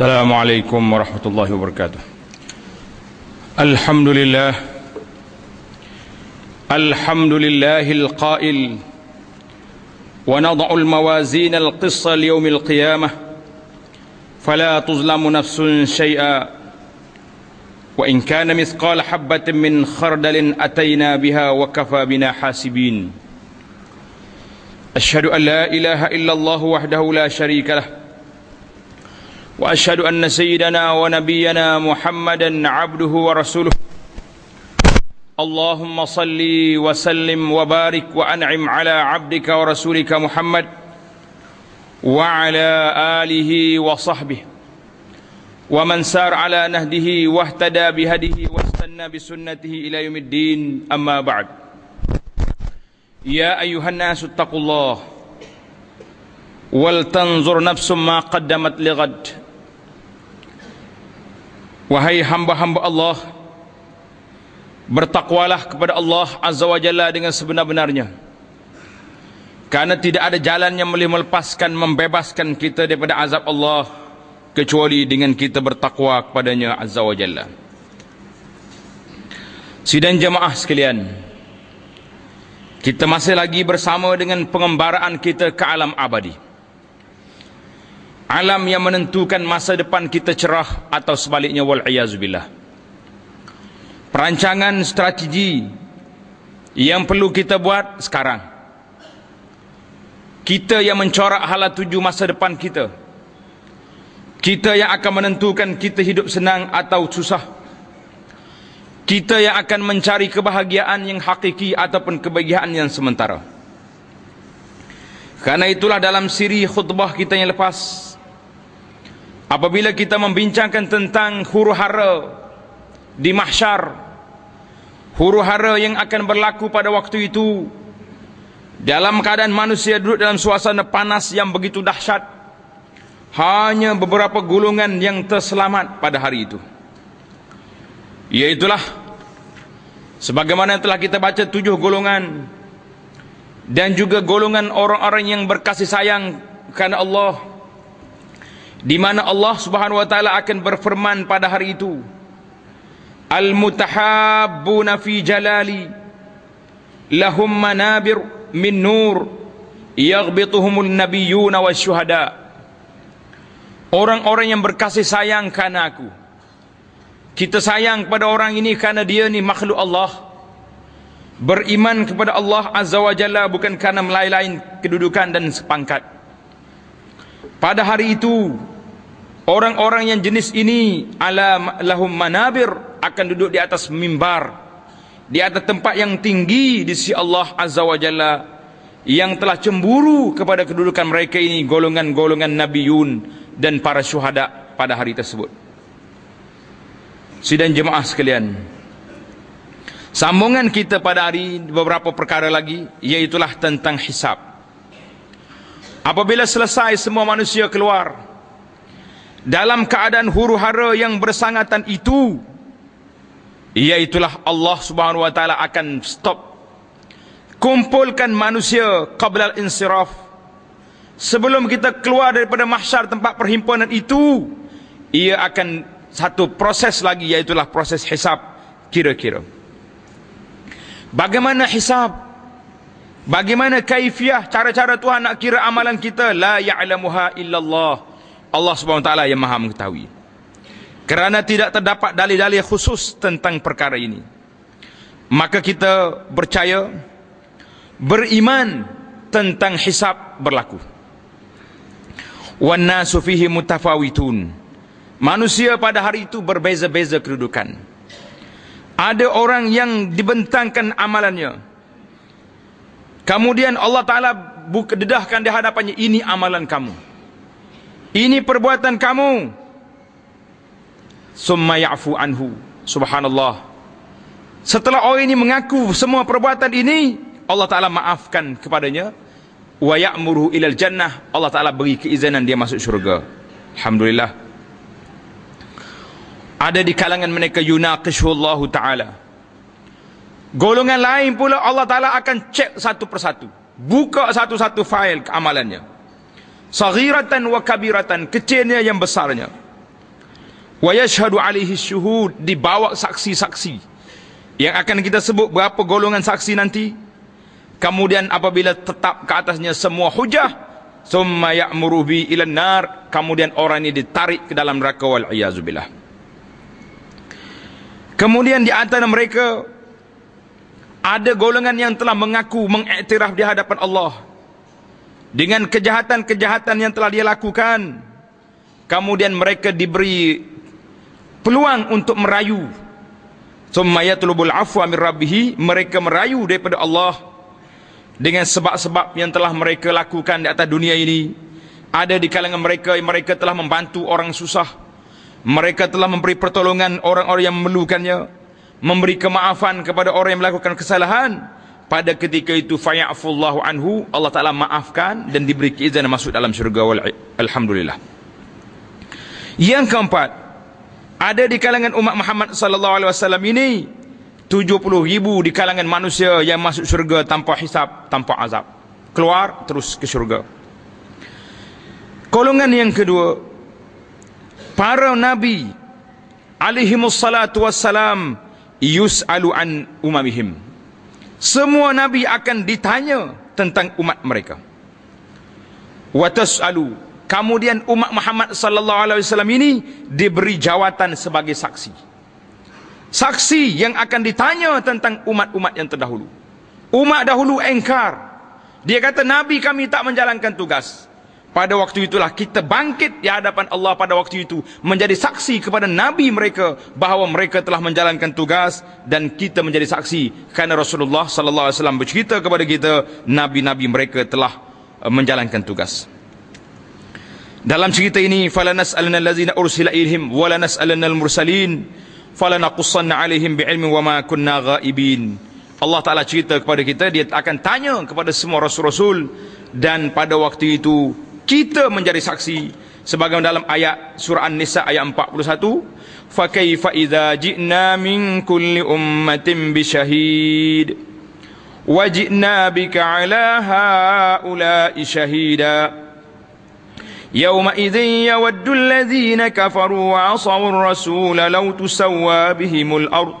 السلام عليكم ورحمة الله وبركاته. الحمد لله الحمد لله القائل ونضع الموازين القصة ليوم القيامة فلا تظلم نفس شيئا وإن كان مثقال حبة من خردل أتينا بها وكفى بنا حاسبين. أشهد أن لا إله إلا الله وحده لا شريك له وأشهد أن سيدنا ونبينا محمدا عبده ورسوله. اللهم صل وسلم وبارك وأنعم على عبدك ورسولك محمد وعلى آله وصحبه. ومن سار على نهده واهتدى بهديه واستنى بسنته إلى يوم الدين أما بعد. يا أيها الناس اتقوا الله. ولتنظر نفس ما قدمت لغد. Wahai hamba-hamba Allah Bertakwalah kepada Allah Azza wa Jalla dengan sebenar-benarnya. Karena tidak ada jalan yang boleh melepaskan Membebaskan kita daripada azab Allah Kecuali dengan kita bertakwa kepadanya Azza wa Jalla. Sidang jemaah sekalian Kita masih lagi bersama dengan pengembaraan kita ke alam abadi alam yang menentukan masa depan kita cerah atau sebaliknya wal iazubillah perancangan strategi yang perlu kita buat sekarang. Kita yang mencorak hala tuju masa depan kita. Kita yang akan menentukan kita hidup senang atau susah. Kita yang akan mencari kebahagiaan yang hakiki ataupun kebahagiaan yang sementara. Karena itulah dalam siri khutbah kita yang lepas Apabila kita membincangkan tentang huru hara di mahsyar, huru hara yang akan berlaku pada waktu itu, dalam keadaan manusia duduk dalam suasana panas yang begitu dahsyat, hanya beberapa golongan yang terselamat pada hari itu. Iaitulah, sebagaimana telah kita baca tujuh golongan, dan juga golongan orang-orang yang berkasih sayang kerana Allah, di mana Allah Subhanahu wa taala akan berfirman pada hari itu al mutahabbuna fi jalali lahum manabir min nur yaghbituhumul nabiyyuna wasyuhada orang-orang yang berkasih sayang karena aku. Kita sayang kepada orang ini karena dia ni makhluk Allah. Beriman kepada Allah azza wa jalla bukan karena melain-lain kedudukan dan sepangkat. Pada hari itu Orang-orang yang jenis ini ala lahum manabir akan duduk di atas mimbar di atas tempat yang tinggi di sisi Allah Azza wa Jalla yang telah cemburu kepada kedudukan mereka ini golongan-golongan nabiyun dan para syuhada pada hari tersebut. Sidang jemaah sekalian. Sambungan kita pada hari beberapa perkara lagi iaitulah tentang hisab. Apabila selesai semua manusia keluar dalam keadaan huru hara yang bersangatan itu iaitulah Allah Subhanahu wa taala akan stop kumpulkan manusia qabla al-insiraf. Sebelum kita keluar daripada mahsyar tempat perhimpunan itu ia akan satu proses lagi iaitulah proses hisab kira-kira. Bagaimana hisab? Bagaimana kaifiah cara-cara Tuhan nak kira amalan kita? La ya'lamuha illallah Allah SWT yang maha mengetahui. Kerana tidak terdapat dalil-dalil khusus tentang perkara ini maka kita percaya beriman tentang hisab berlaku. Nasu fihi mutafawitun. Manusia pada hari itu berbeza-beza kedudukan. Ada orang yang dibentangkan amalannya. Kemudian Allah Taala buka dedahkan di hadapannya ini amalan kamu ini perbuatan kamu. Summa ya'fu anhu. Subhanallah. Setelah orang ini mengaku semua perbuatan ini Allah Taala maafkan kepadanya. Wa ya'muru ilal jannah. Allah Taala beri keizinan dia masuk syurga. Alhamdulillah. Ada di kalangan mereka yunaqishullahu taala. Golongan lain pula Allah Taala akan cek satu persatu. Buka satu-satu fail amalannya Saghiratan wa kabiratan, kecilnya yang besarnya. wa yashhadu alaihi syuhud dibawa saksi-saksi. Yang akan kita sebut berapa golongan saksi nanti? Kemudian apabila tetap ke atasnya semua hujah summa ya'muru bi ila nar kemudian orang ini ditarik ke dalam neraka wal iazubillah kemudian di antara mereka ada golongan yang telah mengaku mengiktiraf di hadapan Allah dengan kejahatan-kejahatan yang telah dia lakukan kemudian mereka diberi peluang untuk merayu. Summa yatlubul afwa min rabbih mereka merayu daripada Allah dengan sebab-sebab yang telah mereka lakukan di atas dunia ini. Ada di kalangan mereka yang mereka telah membantu orang susah. Mereka telah memberi pertolongan orang-orang yang memerlukannya memberi kemaafan kepada orang yang melakukan kesalahan pada ketika itu fayafullahu anhu Allah Taala maafkan dan diberi keizinan masuk dalam syurga alhamdulillah yang keempat ada di kalangan umat Muhammad sallallahu alaihi wasallam ini 70 ribu di kalangan manusia yang masuk syurga tanpa hisap, tanpa azab. Keluar terus ke syurga. Golongan yang kedua para nabi alaihi wassalatu wassalam yus'alu an umamihim. Semua nabi akan ditanya tentang umat mereka. Wa tas'alu Kemudian umat Muhammad sallallahu alaihi wasallam ini diberi jawatan sebagai saksi. Saksi yang akan ditanya tentang umat-umat yang terdahulu. Umat dahulu engkar. Dia kata nabi kami tak menjalankan tugas. Pada waktu itulah kita bangkit di hadapan Allah pada waktu itu menjadi saksi kepada nabi mereka bahawa mereka telah menjalankan tugas dan kita menjadi saksi kerana Rasulullah sallallahu alaihi wasallam bercerita kepada kita nabi-nabi mereka telah eh, menjalankan tugas. Dalam cerita ini falanas alana allazina ursila ilaihim walanas alana almursalin falanaqussanna alaihim biilmi wama kunna ghaibin. Allah Taala cerita kepada kita dia akan tanya kepada semua rasul-rasul dan pada waktu itu kita menjadi saksi sebagaimana dalam ayat surah An-Nisa ayat 41 fa kaifa idza ji'na min kulli ummatin bi shahid wa ji'na bika 'ala haula'i shahida yawma idzin yawaddu alladhina kafaru wa 'asaw ar-rasul law tusawwa bihimul ard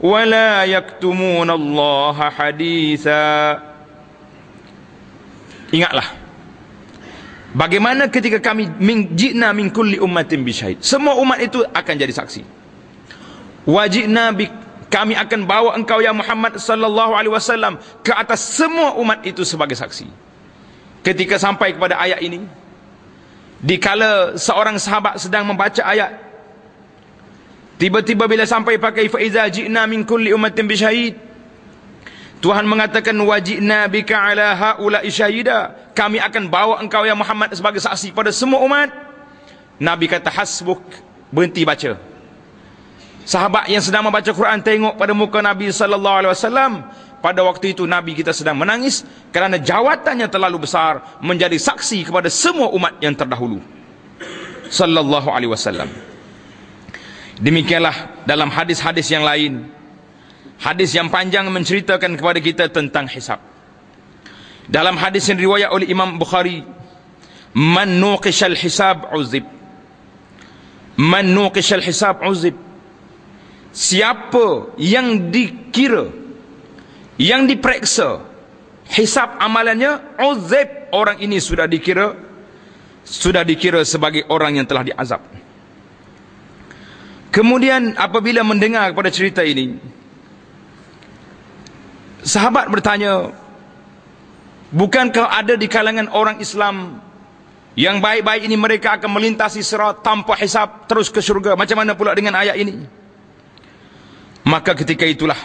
wa la yaktumuna Allah haditha. Ingatlah Bagaimana ketika kami Jikna min kulli ummatin bisyahid Semua umat itu akan jadi saksi. Wajikna bi Kami akan bawa engkau ya Muhammad Sallallahu alaihi wasallam Ke atas semua umat itu sebagai saksi. Ketika sampai kepada ayat ini dikala seorang sahabat sedang membaca ayat tiba-tiba bila sampai pakai faiza ji'na min kulli ummatin bi syahid Tuhan mengatakan wajibna bika ala haula syahida kami akan bawa engkau ya Muhammad sebagai saksi pada semua umat Nabi kata hasbuk berhenti baca sahabat yang sedang membaca Quran tengok pada muka Nabi sallallahu alaihi wasallam pada waktu itu Nabi kita sedang menangis kerana jawatannya terlalu besar menjadi saksi kepada semua umat yang terdahulu. Sallallahu alaihi wasallam. Demikianlah dalam hadis-hadis yang lain. Hadis yang panjang menceritakan kepada kita tentang hisab. Dalam hadis yang riwayat oleh Imam Bukhari, man nuqishal hisab uzib. Man nuqishal hisab uzib. Siapa yang dikira yang diperiksa hisap amalannya uzib orang ini sudah dikira sudah dikira sebagai orang yang telah diazab kemudian apabila mendengar kepada cerita ini sahabat bertanya bukankah ada di kalangan orang Islam yang baik-baik ini mereka akan melintasi serat tanpa hisap terus ke syurga? Macam mana pula dengan ayat ini? Maka ketika itulah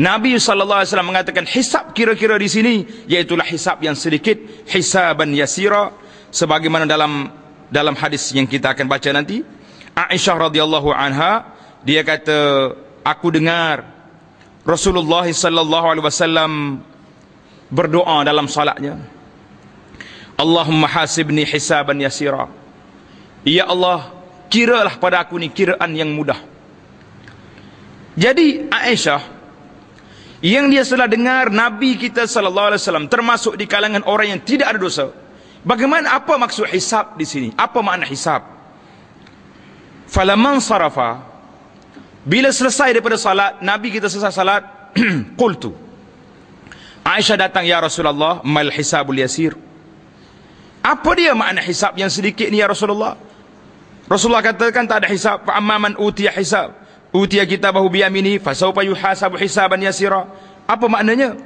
Nabi sallallahu alaihi mengatakan hisab kira-kira di sini iaitulah hisab yang sedikit hisaban yasira. Sebagaimana dalam dalam hadis yang kita akan baca nanti Aisyah radhiyallahu anha dia kata aku dengar Rasulullah sallallahu alaihi wasallam berdoa dalam salatnya Allahumma hasibni hisaban yasira Ya Allah kiralah pada aku ni kiraan yang mudah jadi Aisyah yang dia sudah dengar Nabi kita sallallahu alaihi wasallam termasuk di kalangan orang yang tidak ada dosa. Bagaimana apa maksud hisab di sini? Apa makna hisab? falaman sarafa bila selesai daripada salat nabi kita selesai salat qultu. Aisyah datang ya Rasulullah mal hisabul yasir. Apa dia makna hisab yang sedikit ni ya Rasulullah? Rasulullah katakan tak ada hisab. Fa amman utiya hisab. Utiya kitabahu bi yamini fa sawfa yuhasabu hisaban yasira. Apa maknanya?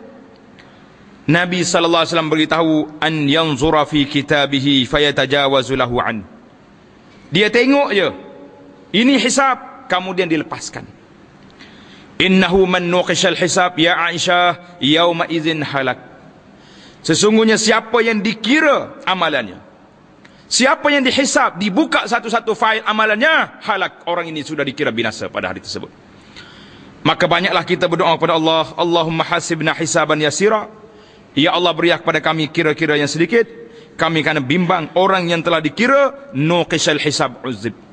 Nabi sallallahu alaihi wasallam beritahu an yanzura fi kitabihi fayatajawazu lahu an. Dia tengok je. Ini hisab kemudian dilepaskan. Innahu man nuqishal hisab ya Aisyah yauma idzin halak. Sesungguhnya siapa yang dikira amalannya Siapa yang dihisab Dibuka satu-satu fail amalannya Halak. Orang ini sudah dikira binasa pada hari tersebut. Maka banyaklah kita berdoa kepada Allah Allahumma hasibna hisaban yasira. Ya Allah beriak kepada kami kira-kira yang sedikit. Kami kena bimbang orang yang telah dikira Nuqishal hisab uzib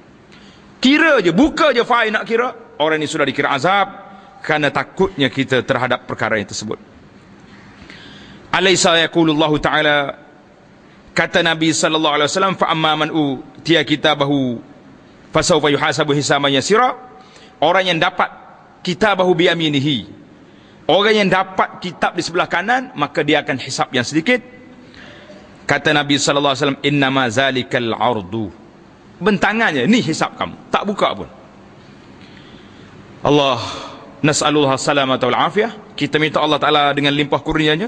Kira je, buka je fail nak kira. Orang ini sudah dikira azab Kerana takutnya kita terhadap perkara yang tersebut. Alaysa yakulullahu ta'ala Kata Nabi sallallahu alaihi wasallam fa amma man utiya kitabahu fasawfa yuhasabu hisaban yasira. Orang yang dapat kitabahu bi yaminihi Orang yang dapat kitab di sebelah kanan maka dia akan hisap yang sedikit. Kata Nabi sallallahu alaihi wasallam innama zalikal ardu. Bentangannya ni hisap kamu, tak buka pun. Allah nas'alullah salamata wal afiyah. Kita minta Allah Taala dengan limpah kurnianya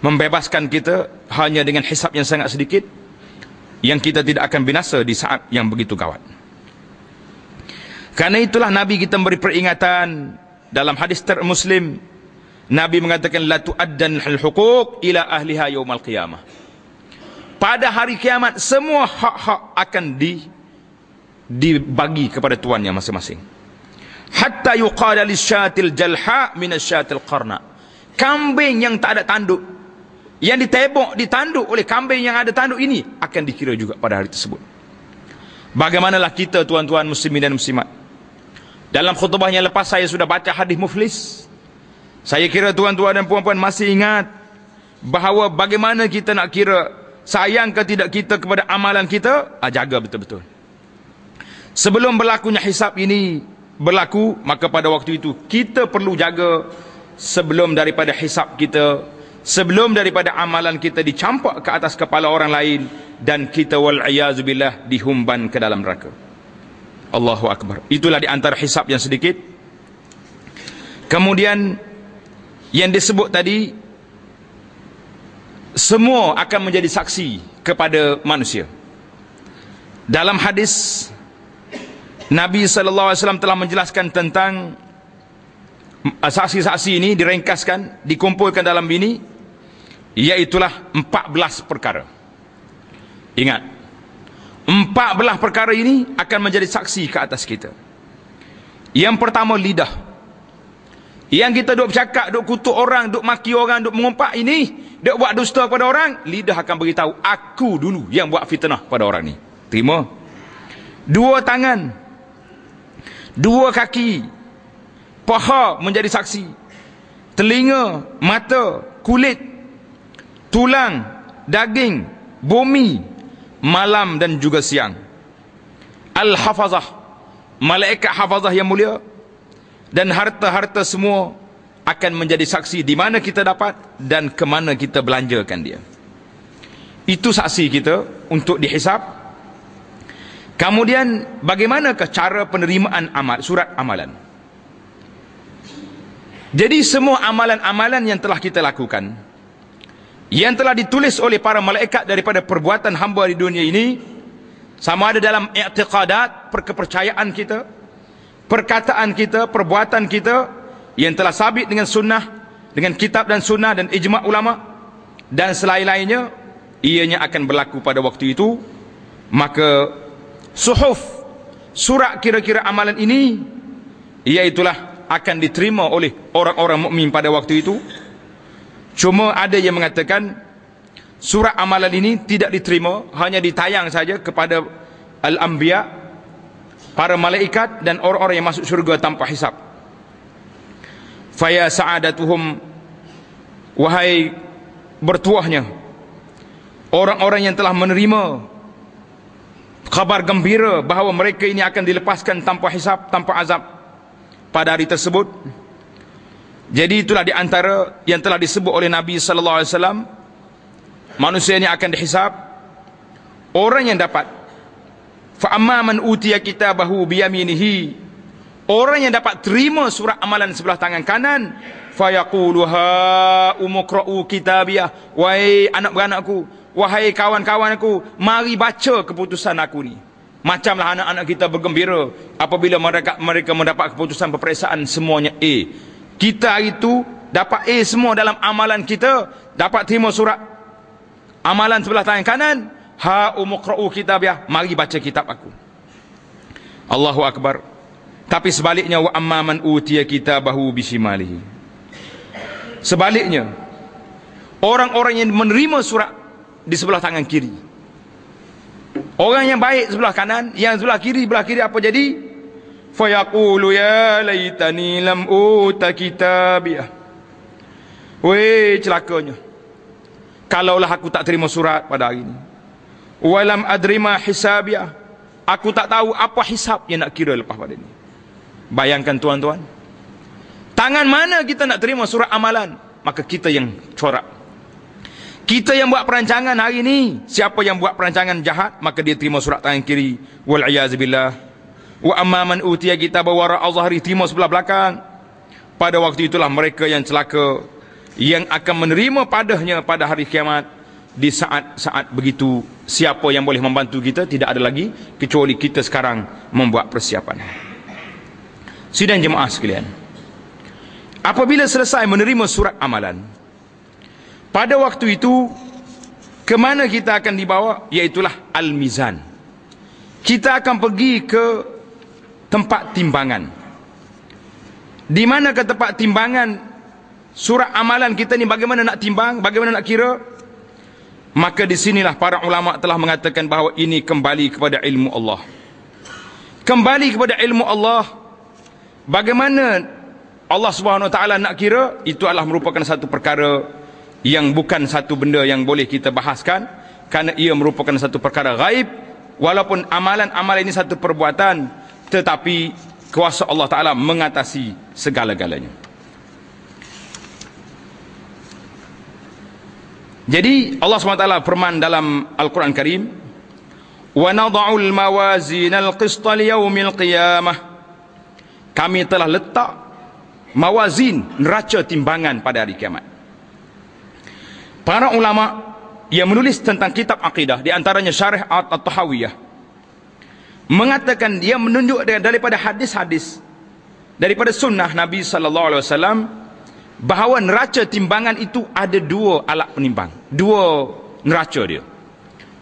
membebaskan kita hanya dengan hisap yang sangat sedikit yang kita tidak akan binasa di saat yang begitu gawat. Karena itulah Nabi kita memberi peringatan dalam hadis ter-Muslim Nabi mengatakan la tu'addan al-huquq ila ahliha yaumal qiyamah. Pada hari kiamat semua hak-hak akan di dibagi kepada tuannya masing-masing. Hatta yuqala lisyatil jalha min asyatil qarna. Kambing yang tak ada tanduk yang ditebok ditanduk oleh kambing yang ada tanduk ini akan dikira juga pada hari tersebut. Bagaimanalah kita tuan-tuan muslimin dan muslimat? Dalam khutbah yang lepas saya sudah baca hadis muflis saya kira tuan-tuan dan puan-puan masih ingat bahawa bagaimana kita nak kira sayang ke tidak kita kepada amalan kita, ah, jaga betul-betul. Sebelum berlakunya hisap ini berlaku, maka pada waktu itu kita perlu jaga sebelum daripada hisap kita, sebelum daripada amalan kita dicampak ke atas kepala orang lain dan kita wal'iyazubillah dihumban ke dalam neraka. Allahu Akbar. Itulah di antara hisap yang sedikit. Kemudian yang disebut tadi semua akan menjadi saksi kepada manusia. Dalam hadis Nabi sallallahu alaihi wasallam telah menjelaskan tentang uh, saksi-saksi ini diringkaskan dikumpulkan dalam ini iaitulah 14 perkara. Ingat 14 perkara ini akan menjadi saksi ke atas kita. Yang pertama lidah yang kita duk bercakap, duk kutuk orang, duk maki orang, duk mengumpat ini, duk buat dusta kepada orang, lidah akan beritahu, aku dulu yang buat fitnah pada orang ni. Terima. Dua tangan, dua kaki, paha menjadi saksi, telinga, mata, kulit, tulang, daging, bumi, malam dan juga siang. Al-Hafazah, malaikat hafazah yang mulia, dan harta-harta semua akan menjadi saksi di mana kita dapat dan ke mana kita belanjakan dia. Itu saksi kita untuk dihisap. Kemudian bagaimanakah cara penerimaan amal surat amalan? Jadi semua amalan-amalan yang telah kita lakukan yang telah ditulis oleh para malaikat daripada perbuatan hamba di dunia ini sama ada dalam i'tiqadat perkepercayaan kita perkataan kita, perbuatan kita yang telah sabit dengan sunnah, dengan kitab dan sunnah dan ijma' ulama dan selain-lainnya, ianya akan berlaku pada waktu itu, maka suhuf, surat kira-kira amalan ini, iaitulah akan diterima oleh orang-orang mukmin pada waktu itu. Cuma ada yang mengatakan, surat amalan ini tidak diterima, hanya ditayang saja kepada Al-Anbiya, para malaikat dan orang-orang yang masuk syurga tanpa hisap faya sa'adatuhum wahai bertuahnya orang-orang yang telah menerima Kabar gembira bahawa mereka ini akan dilepaskan tanpa hisap, tanpa azab pada hari tersebut. Jadi itulah di antara yang telah disebut oleh Nabi sallallahu alaihi wasallam manusia ini akan dihisap orang yang dapat fa amma man utiya kitabahu bi yaminihi orang yang dapat terima surat amalan sebelah tangan kanan fa yaqulu ha umqra'u kitabiyah. Wahai anak beranakku wahai kawan-kawan aku mari baca keputusan aku ni. Macamlah anak-anak kita bergembira apabila mereka mereka mendapat keputusan peperiksaan semuanya A. Kita itu dapat A semua dalam amalan kita dapat terima surat amalan sebelah tangan kanan ha umqra'u kitabiyah mari baca kitab aku. Allahu akbar. Tapi sebaliknya wa amman utiya kitabahu bisimalihi. Sebaliknya orang-orang yang menerima surat di sebelah tangan kiri. Orang yang baik sebelah kanan yang sebelah kiri sebelah kiri apa jadi? Fayaqulu ya laitani lam uta kitabiyah. Weh celakanya. Kalaulah aku tak terima surat pada hari ini walam adrima hisabiyah aku tak tahu apa hisab yang nak kira lepas pada ini bayangkan tuan-tuan. Tangan mana kita nak terima surat amalan? Maka kita yang corak. Kita yang buat perancangan hari ini siapa yang buat perancangan jahat maka dia terima surat tangan kiri. Wal billah. Wa amman utiya kitaba wara azhari timur sebelah belakang. Pada waktu itulah mereka yang celaka yang akan menerima padahnya pada hari kiamat di saat-saat begitu siapa yang boleh membantu kita tidak ada lagi kecuali kita sekarang membuat persiapan sidang jemaah sekalian apabila selesai menerima surat amalan pada waktu itu ke mana kita akan dibawa iaitulah al-mizan kita akan pergi ke tempat timbangan. Di mana ke tempat timbangan surat amalan kita ni bagaimana nak timbang, bagaimana nak kira? Maka di sinilah para ulama telah mengatakan bahawa ini kembali kepada ilmu Allah. Kembali kepada ilmu Allah. Bagaimana Allah Subhanahu Taala nak kira? Itu adalah merupakan satu perkara yang bukan satu benda yang boleh kita bahaskan kerana ia merupakan satu perkara gaib walaupun amalan-amalan ini satu perbuatan tetapi kuasa Allah Ta'ala mengatasi segala-galanya Jadi Allah SWT perman dalam Al-Quran Karim Wa nada'ul mawazinal qista liyawmil qiyamah. Kami telah letak mawazin neraca timbangan pada hari kiamat. Para ulama yang menulis tentang kitab akidah di antaranya Syarah At-Tahawiyah mengatakan dia menunjuk daripada hadis-hadis daripada sunnah Nabi sallallahu alaihi wasallam bahawa neraca timbangan itu ada dua alat penimbang. Dua neraca dia.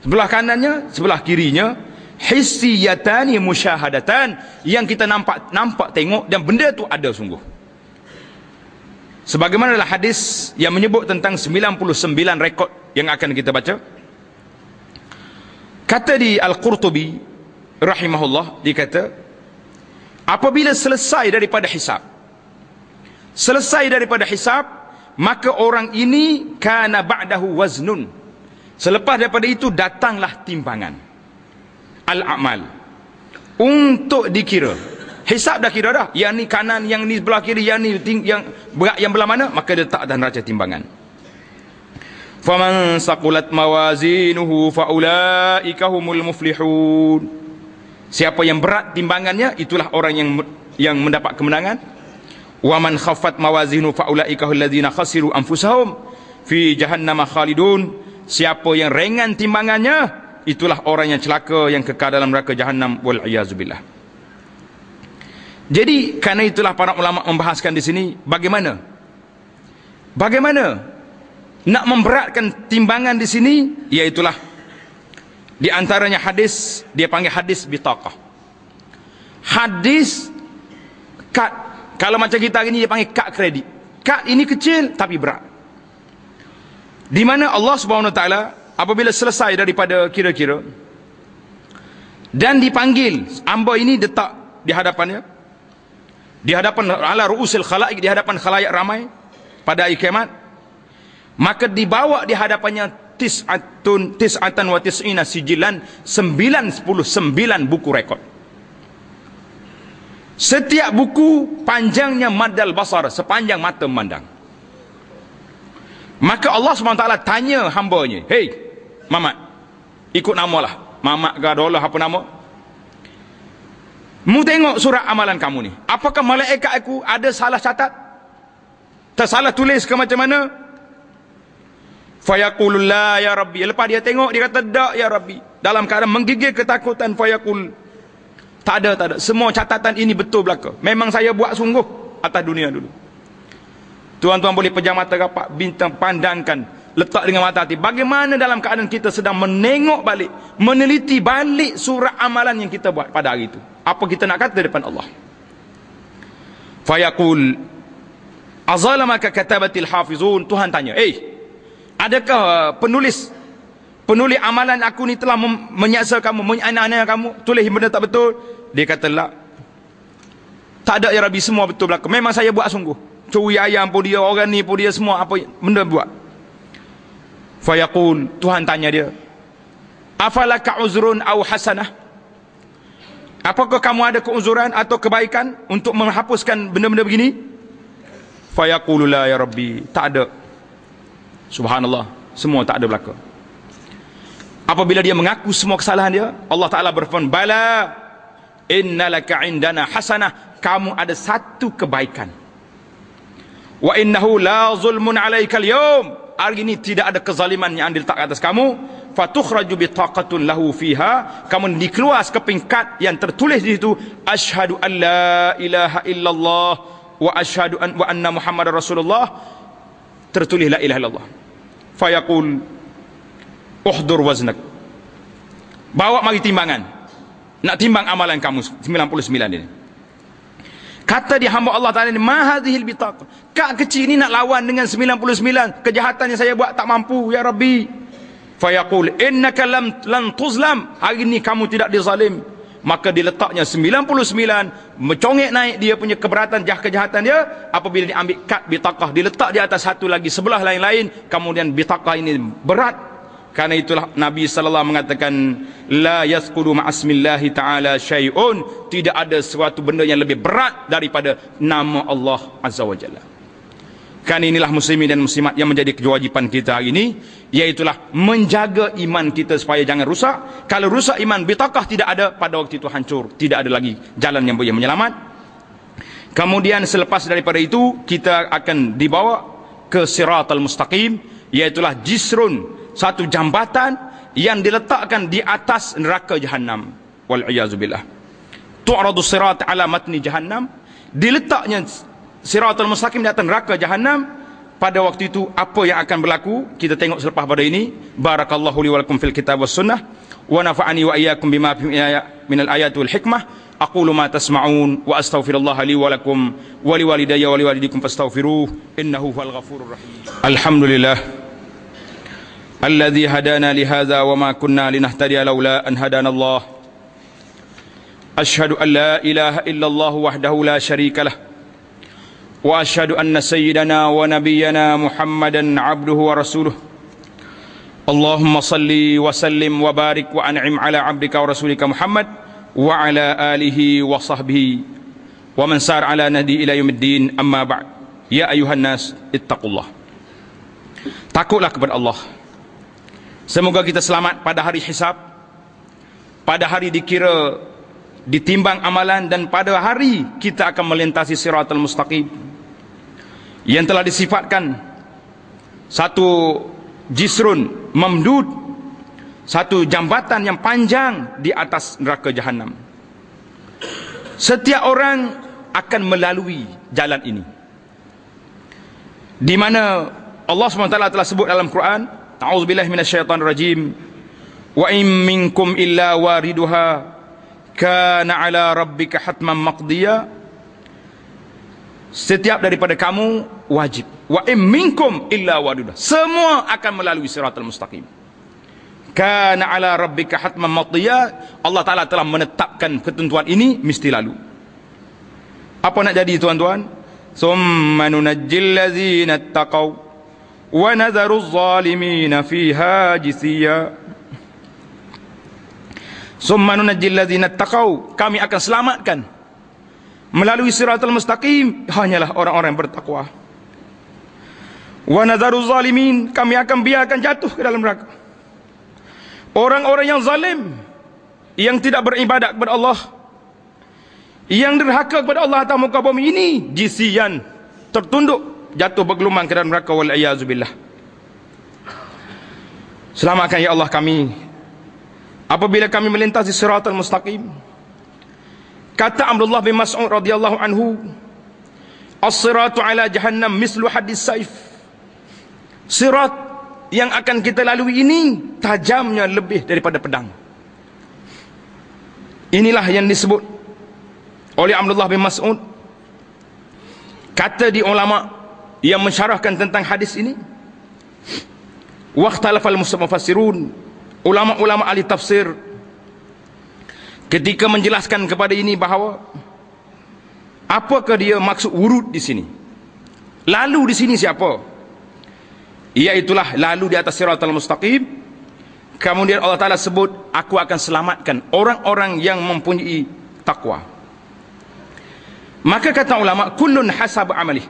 Sebelah kanannya sebelah kirinya hissiyatani musyahadatan yang kita nampak nampak tengok dan benda tu ada sungguh. Sebagaimana dalam hadis yang menyebut tentang 99 rekod yang akan kita baca. Kata di Al-Qurtubi rahimahullah dikata apabila selesai daripada hisab selesai daripada hisab maka orang ini kana ba'dahu waznun. Selepas daripada itu datanglah timbangan. Al-amal. Untuk dikira. Hisab dah kira dah. Yang ni kanan yang ni sebelah kiri yang ni yang berat yang belah mana maka dia tak dan raja timbangan. Faman saqulat mawazinuhu faulaika humul muflihun. Siapa yang berat timbangannya itulah orang yang yang mendapat kemenangan. Wa man khaffat mawazinu fa ulaika alladzina khasiru anfusahum fi jahannam khalidun. Siapa yang ringan timbangannya itulah orang yang celaka yang kekal dalam neraka jahannam wal iazubillah. Jadi kerana itulah para ulama membahaskan di sini bagaimana bagaimana nak memberatkan timbangan di sini iaitulah di antaranya hadis dia panggil hadis bitaqah. Hadis kad kalau macam kita hari ini dia panggil kad kredit. Kad ini kecil tapi berat. Di mana Allah Subhanahu Wa Taala apabila selesai daripada kira-kira dan dipanggil amba ini letak di hadapannya di hadapan ala ruusil khalaik di hadapan khalayak ramai pada hari kiamat maka dibawa di hadapannya tis'atun tis'atan wa tis'ina sijilan 99 buku rekod setiap buku panjangnya madal basar sepanjang mata memandang. Maka Allah SWT tanya hambanya hei mamat ikut nama lah. Mamat ke adolah apa nama? Mu tengok surat amalan kamu ni. Apakah malaikat aku ada salah catat? Tersalah tulis ke macam mana? Fayaqul la ya Rabbi. Lepas dia tengok dia kata tak ya Rabbi. Dalam keadaan menggigil ketakutan fayaqul tak ada tak ada. Semua catatan ini betul belaka. Memang saya buat sungguh atas dunia dulu. Tuan-tuan boleh pejam mata rapat bintang pandangkan letak dengan mata hati. Bagaimana dalam keadaan kita sedang menengok balik, meneliti balik surah amalan yang kita buat pada hari itu. Apa kita nak kata depan Allah? Fayaqul azalamaka katabatil hafizun. Tuhan tanya, "Eh, Adakah uh, penulis penulis amalan aku ni telah menyaksa kamu, menyanyikan kamu, tulis benda tak betul? Dia kata lah. Tak ada ya Rabbi semua betul belaka. Memang saya buat sungguh. Curi ayam pun dia, orang ni pun dia semua apa benda buat. Fayaqul, Tuhan tanya dia. Afalaka uzrun aw hasanah? Apakah kamu ada keuzuran atau kebaikan untuk menghapuskan benda-benda begini? Fayaqulu la ya Rabbi. Tak ada. Subhanallah, semua tak ada belaka. Apabila dia mengaku semua kesalahan dia, Allah Taala berfirman, "Bala innalaka indana hasanah." Kamu ada satu kebaikan. Wa innahu la zulmun 'alaika al-yawm. Hari ini tidak ada kezaliman yang diletak atas kamu. Fatukhraju bitaqatun lahu fiha. Kamu dikeluar ke peringkat yang tertulis di situ, asyhadu an la ilaha illallah wa asyhadu an wa anna muhammadar rasulullah. Tertulis la ilaha illallah fayaqul uhdur waznak. Bawa mari timbangan. Nak timbang amalan kamu 99 ini. Kata dia hamba Allah Ta'ala ni ma hadhil bitaq. Kak kecil ni nak lawan dengan 99 kejahatan yang saya buat tak mampu ya Rabbi. Fayaqul innaka lam lan tuzlam. Hari ni kamu tidak dizalim. Maka diletaknya 99 mencongek naik dia punya keberatan jah kejahatan dia. Apabila diambil kad bitaqah diletak di atas satu lagi sebelah lain-lain kemudian bitaqah ini berat karena itulah Nabi sallallahu mengatakan la yasqudu ma'asmillahi taala syai'un. Tidak ada sesuatu benda yang lebih berat daripada nama Allah azza wajalla kan inilah muslimin dan muslimat yang menjadi kewajipan kita hari ini iaitulah menjaga iman kita supaya jangan rusak. Kalau rusak iman bitakah tidak ada pada waktu itu hancur. Tidak ada lagi jalan yang boleh menyelamat. Kemudian selepas daripada itu kita akan dibawa ke siratal mustaqim iaitulah jisrun satu jambatan yang diletakkan di atas neraka jahannam. Wal iazubillah tu'radu sirat ala matni jahannam. Diletaknya siratul mustaqim di atas neraka jahanam pada waktu itu apa yang akan berlaku? Kita tengok selepas pada ini. Barakallahu li walakum fil kitab was sunnah. Wa nafa'ani wa iyyakum bima fi min al ayati wal hikmah. Aqulu ma tasma'un wa astaghfirullah li wa lakum wa li walidayya wa li walidikum fastaghfiruh. Innahu huwal ghafurur rahim. Alhamdulillah alladhi hadana li hadha wa ma kunna linahtadiya laula an hadana Allah ashhadu an la ilaha illa Allah wahdahu la sharika lahu واشهد ان سيدنا ونبينا محمدا عبده ورسوله اللهم صل وسلم وبارك وانعم على عبدك ورسولك محمد وعلى اله وصحبه ومن سار على نهدي الى يوم الدين اما بعد يا ايها الناس اتقوا الله takutlah kepada Allah semoga kita selamat pada hari hisab pada hari dikira ditimbang amalan dan pada hari kita akan melintasi siratal mustaqim. Yang telah disifatkan satu jisrun memdud satu jambatan yang panjang di atas neraka jahanam setiap orang akan melalui jalan ini. Di mana Allah SWT telah sebut dalam Quran A'udzubillah minasyaitanirrajim wa in minkum illa wariduha kana ala rabbika hatman maqdiya. Setiap daripada kamu wajib. Wa im minkum illa wadudah semua akan melalui siratal mustaqim. Kana ala rabbika hatman matiya Allah taala telah menetapkan ketentuan ini mesti lalu. Apa nak jadi tuan-tuan? Summa nunajjil ladzina taqaw wa nadharu adh-dhalimin fiha summa nunajjil ladzina taqaw kami akan selamatkan. Melalui siratal mustaqim hanyalah orang-orang yang bertakwa. Wa nadharu zalimin kami akan biarkan jatuh ke dalam neraka. Orang-orang yang zalim yang tidak beribadat kepada Allah yang derhaka kepada Allah atas muka bumi ini jisian tertunduk jatuh bergelumang ke dalam neraka wal iazubillah selamatkan ya Allah kami. Apabila kami melintasi siratal mustaqim kata Abdullah bin Mas'ud radhiyallahu anhu as-siratu ala jahannam mislu hadis saif. Sirat yang akan kita lalui ini tajamnya lebih daripada pedang. Inilah yang disebut oleh Abdullah bin Mas'ud kata di ulama yang mensyarahkan tentang hadis ini? Waqtalafal mufassirun ulama-ulama ahli tafsir ketika menjelaskan kepada ini bahawa apakah dia maksud wurud di sini? Lalu di sini siapa? Iaitulah lalu di atas siratal mustaqim. Kemudian Allah Taala sebut aku akan selamatkan orang-orang yang mempunyai takwa Maka kata ulama, kullun hasab amali.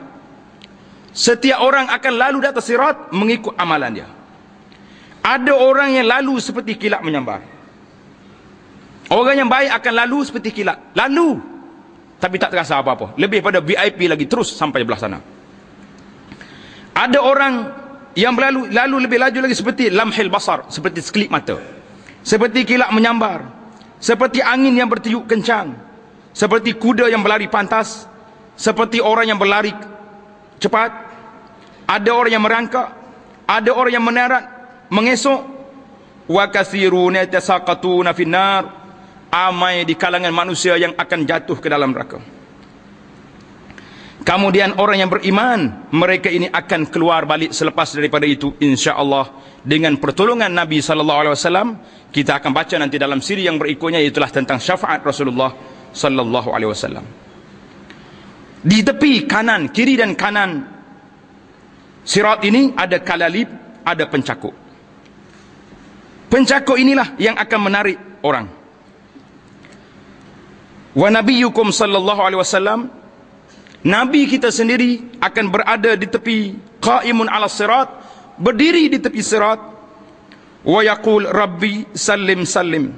Setiap orang akan lalu di atas sirat mengikut amalan dia. Ada orang yang lalu seperti kilat menyambar. Orang yang baik akan lalu seperti kilat. Lalu. Tapi tak terasa apa-apa. Lebih pada VIP lagi terus sampai belah sana. Ada orang yang berlalu lalu lebih laju lagi seperti lamhil basar. Seperti sekelip mata. Seperti kilat menyambar. Seperti angin yang bertiup kencang seperti kuda yang berlari pantas seperti orang yang berlari cepat. Ada orang yang merangkak ada orang yang menerat mengesok. Wa katsiruna yatasaqatuna finnar. Amai di kalangan manusia yang akan jatuh ke dalam neraka. Kemudian orang yang beriman mereka ini akan keluar balik selepas daripada itu insya-Allah. Dengan pertolongan Nabi sallallahu alaihi wasallam kita akan baca nanti dalam siri yang berikutnya itulah tentang syafaat Rasulullah sallallahu alaihi wasallam. Di tepi kanan, kiri dan kanan sirat ini ada kalalib, ada pencakuk. Pencakuk inilah yang akan menarik orang. Wa nabiyyukum sallallahu alaihi wasallam Nabi kita sendiri akan berada di tepi qaimun ala sirat, berdiri di tepi sirat wa yaqul rabbi sallim sallim.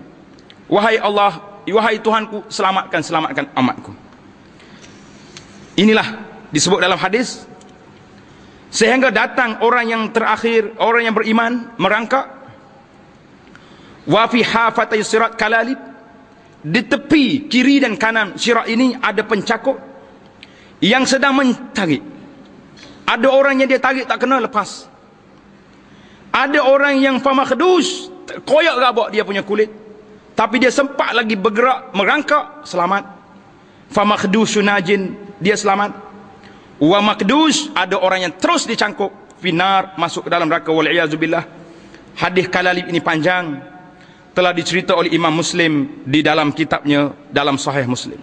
Wahai Allah, wahai Tuhanku selamatkan selamatkan amatku inilah disebut dalam hadis. Sehingga datang orang yang terakhir orang yang beriman merangkak. Wa fi hafatay sirat kalalib. Di tepi kiri dan kanan sirat ini ada pencakup yang sedang mencari ada orang yang dia tarik tak kena lepas. Ada orang yang famakhdus koyak rabak dia punya kulit. Tapi dia sempat lagi bergerak merangkak selamat. Fa makhdus najin dia selamat. Wa makdus ada orang yang terus dicangkuk finar masuk ke dalam neraka wal iazubillah hadis kalalib ini panjang. Telah dicerita oleh Imam Muslim di dalam kitabnya dalam sahih Muslim.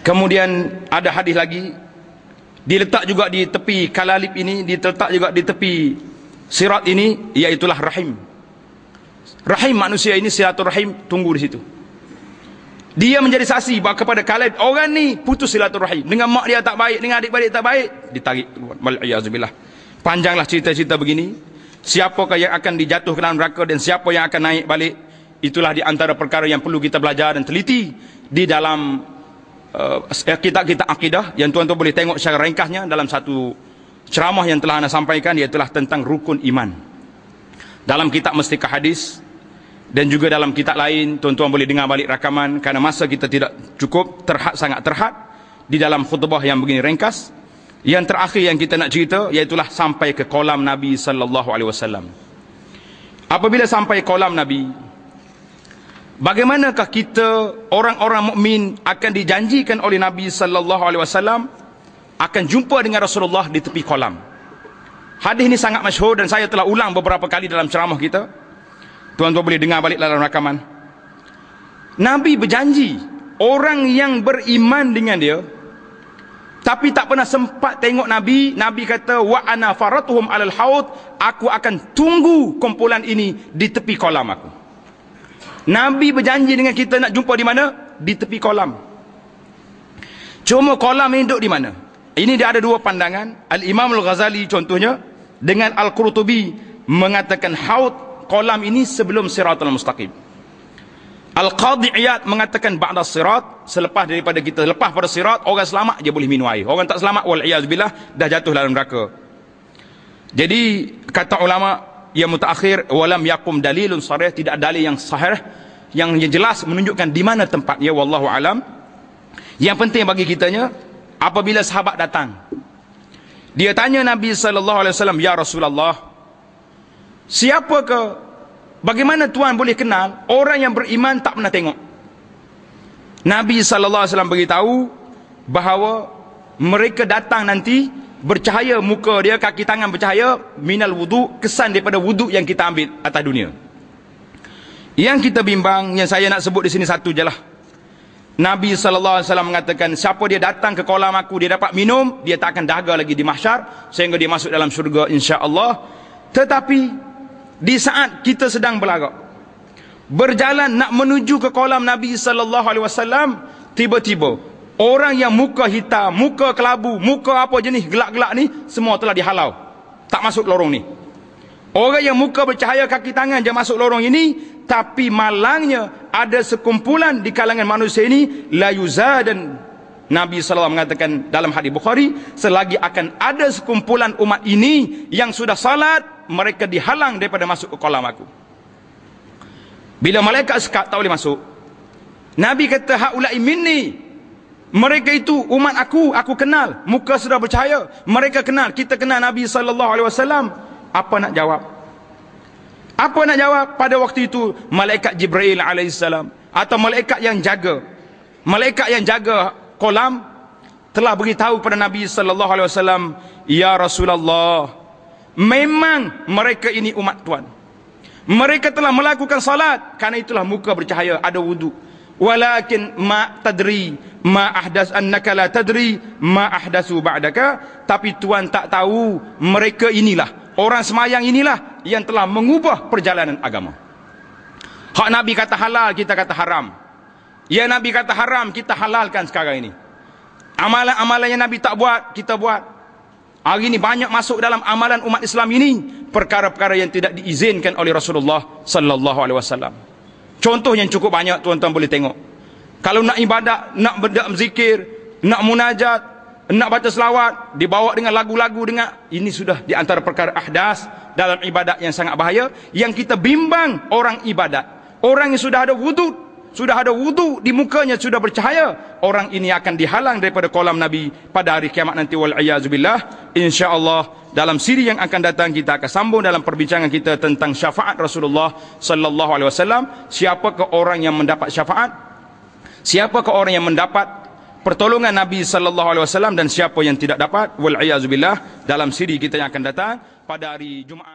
Kemudian ada hadis lagi. Diletak juga di tepi kalalib ini diletak juga di tepi sirat ini iaitulah rahim. Rahim manusia ini silaturahim tunggu di situ. Dia menjadi saksi kepada kalian orang ni putus silaturahim. Dengan mak dia tak baik, dengan adik-adik tak baik, ditarik. Waliyazubillah. Panjanglah cerita-cerita begini. Siapakah yang akan dijatuh ke dalam neraka dan siapa yang akan naik balik. Itulah di antara perkara yang perlu kita belajar dan teliti di dalam uh, kitab-kitab akidah yang tuan-tuan boleh tengok secara ringkasnya dalam satu ceramah yang telah anda sampaikan iaitu tentang rukun iman. Dalam kitab Mestikah Hadis dan juga dalam kitab lain tuan-tuan boleh dengar balik rakaman kerana masa kita tidak cukup terhad sangat terhad di dalam khutbah yang begini ringkas. Yang terakhir yang kita nak cerita iaitulah sampai ke kolam Nabi sallallahu alaihi wasallam. Apabila sampai kolam Nabi bagaimanakah kita orang-orang mukmin akan dijanjikan oleh Nabi sallallahu alaihi wasallam akan jumpa dengan Rasulullah di tepi kolam? Hadis ini sangat masyhur dan saya telah ulang beberapa kali dalam ceramah kita Tuan-tuan boleh dengar balik dalam rakaman. Nabi berjanji orang yang beriman dengan dia tapi tak pernah sempat tengok Nabi Nabi kata wa ana faratuhum alal haud aku akan tunggu kumpulan ini di tepi kolam aku. Nabi berjanji dengan kita nak jumpa di mana? Di tepi kolam. Cuma kolam ini duduk di mana? Ini dia ada dua pandangan. Al-Imam Al-Ghazali contohnya dengan Al-Qurtubi mengatakan haud kolam ini sebelum siratul mustaqim. Al-Qadhi Iyad mengatakan ba'da sirat selepas daripada kita lepas pada sirat orang selamat je boleh minum air. Orang tak selamat wal billah dah jatuh dalam neraka. Jadi kata ulama yang mutaakhir walam yakum dalilun sarih tidak dalil yang sahih yang jelas menunjukkan di mana tempatnya wallahu alam. Yang penting bagi kitanya apabila sahabat datang dia tanya Nabi sallallahu alaihi wasallam ya Rasulullah siapakah Bagaimana tuan boleh kenal orang yang beriman tak pernah tengok? Nabi sallallahu alaihi wasallam beritahu bahawa mereka datang nanti bercahaya muka dia, kaki tangan bercahaya minal wudu, kesan daripada wudu yang kita ambil atas dunia. Yang kita bimbang, yang saya nak sebut di sini satu je lah. Nabi wasallam mengatakan siapa dia datang ke kolam aku dia dapat minum, dia tak akan dahaga lagi di mahsyar sehingga dia masuk dalam syurga insya-Allah. Tetapi di saat kita sedang berlagak berjalan nak menuju ke kolam Nabi sallallahu alaihi wasallam tiba-tiba orang yang muka hitam muka kelabu muka apa jenis gelak-gelak ni semua telah dihalau. Tak masuk lorong ni. Orang yang muka bercahaya kaki tangan je masuk lorong ini tapi malangnya ada sekumpulan di kalangan manusia ini la yuzadan. Nabi SAW mengatakan dalam hadis Bukhari selagi akan ada sekumpulan umat ini yang sudah salat mereka dihalang daripada masuk ke kolam aku. Bila malaikat sekat tak boleh masuk. Nabi kata haula'i minni. Mereka itu umat aku, aku kenal. Muka sudah bercahaya. Mereka kenal, kita kenal Nabi sallallahu alaihi wasallam. Apa nak jawab? Apa nak jawab pada waktu itu malaikat Jibril alaihissalam atau malaikat yang jaga malaikat yang jaga kolam telah beritahu kepada Nabi sallallahu alaihi wasallam, "Ya Rasulullah, Memang mereka ini umat Tuhan. Mereka telah melakukan salat. Karena itulah muka bercahaya. Ada wudhu. Walakin ma tadri ma ahdas annaka la tadri ma ahdasu ba'daka tapi tuan tak tahu mereka inilah orang semayang inilah yang telah mengubah perjalanan agama hak nabi kata halal kita kata haram ya nabi kata haram kita halalkan sekarang ini amalan-amalan yang nabi tak buat kita buat Hari ini banyak masuk dalam amalan umat Islam ini perkara-perkara yang tidak diizinkan oleh Rasulullah sallallahu alaihi wasallam. Contoh yang cukup banyak tuan-tuan boleh tengok. Kalau nak ibadat, nak berzikir, nak munajat, nak baca selawat, dibawa dengan lagu-lagu dengan ini sudah di antara perkara ahdas dalam ibadat yang sangat bahaya yang kita bimbang orang ibadat. Orang yang sudah ada wuduk sudah ada wudu di mukanya sudah bercahaya orang ini akan dihalang daripada kolam nabi pada hari kiamat nanti wal iazubillah insyaallah dalam siri yang akan datang kita akan sambung dalam perbincangan kita tentang syafaat Rasulullah sallallahu alaihi wasallam. Siapakah orang yang mendapat syafaat? Siapakah orang yang mendapat pertolongan nabi sallallahu alaihi wasallam dan siapa yang tidak dapat? Wal iazubillah dalam siri kita yang akan datang pada hari Jumaat